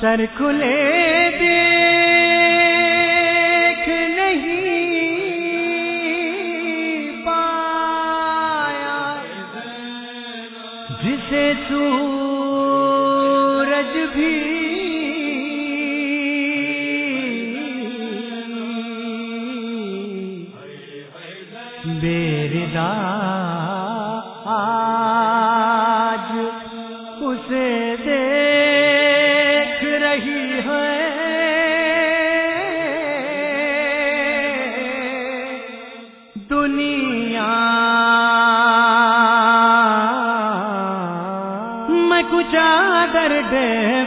سر کھلے دیکھ نہیں پایا۔ جسے سورج بھی بیردا آج اسے دیکھ رہی ہے۔ دنیا میں کچھ آدر دے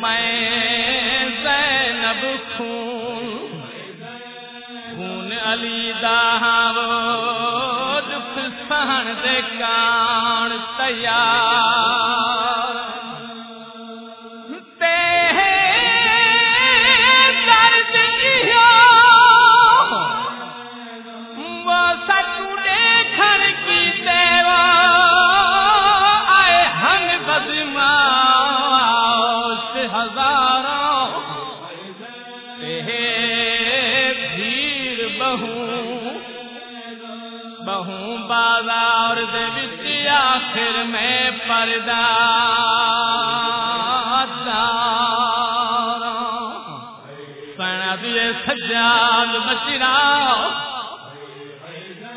میں زینب خون خون علی دہاو سہن دے کان تیار بہو بازار آخر میں پردہ سجاد بچرا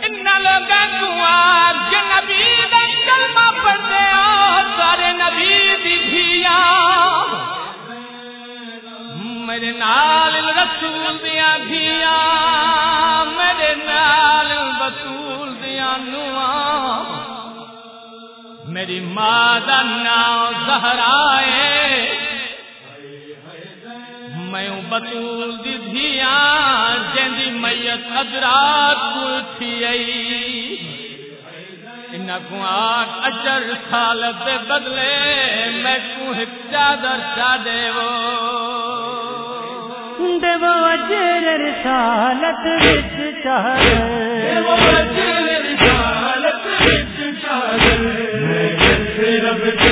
ان لوگوں کو آج نبی دا کلمہ پڑھتے ہو، سارے نبی میرے نال رسول دیا دھیا میری نام زہرائے میں بطول دی دھیا جن دی میت ادرات کو تھی آئی۔ ان کو آٹھ اجر سالت دے بدلے میں کو ایک چادر چا دے وہ دیو اجر رسالت وچ چاہے۔ میرے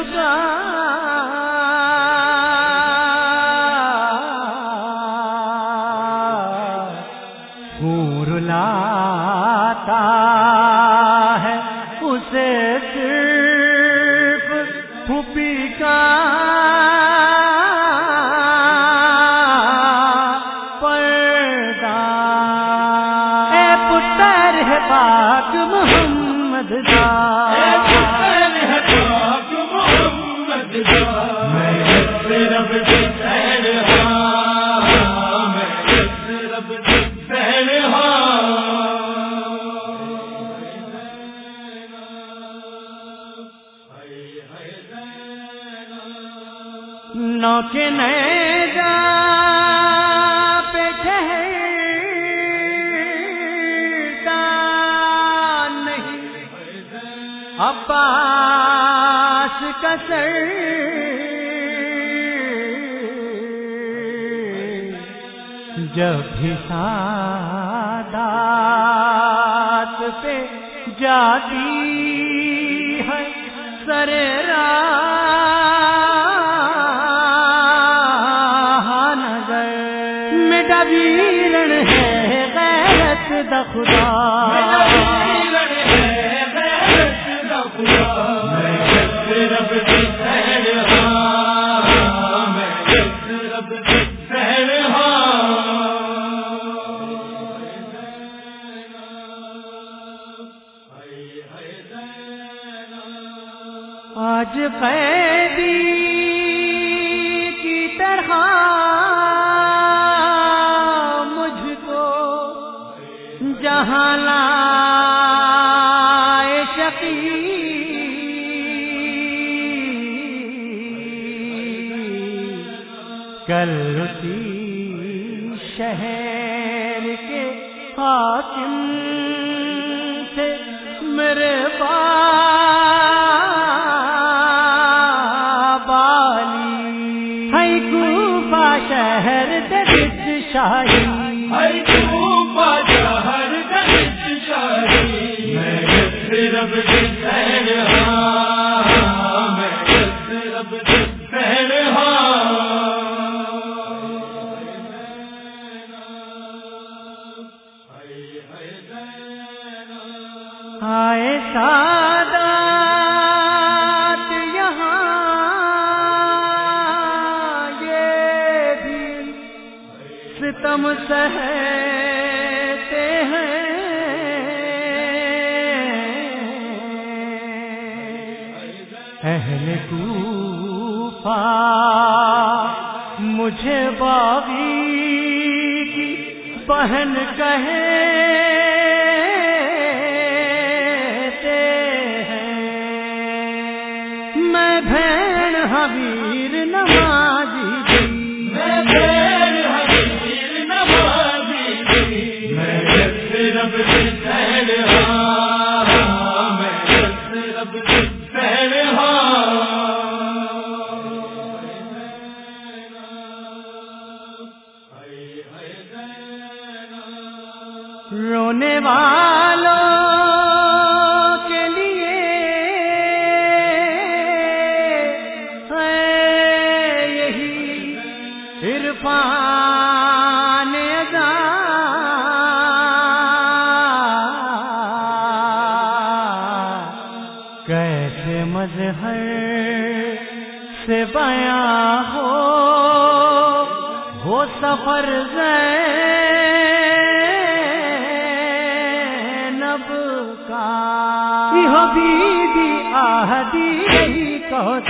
نہ جھکا پور لاتا ہے اسے صرف پھوپھی کا۔ پردہ۔ اے پتر ہے پاک محمد دا نوکے جا پہ ٹھہرتا نہیں۔ عباس کا سر۔ جب سادات پہ جاتی ہے سر راہ نظر میں ڈبیرن ہے غیرت دا خدا۔ آج قیدی کی طرح مجھ کو جہاں لائے شقی کل اسی شہر کے حاکم سے میرے شاہی۔ ستم سہتے ہیں۔ اہل کوفہ مجھے باغی کی بہن کہے میں بہن حبیر نمازی سے بیاں ہو ہو سفر زینب کا۔ یہ بیبی آہدی کوتے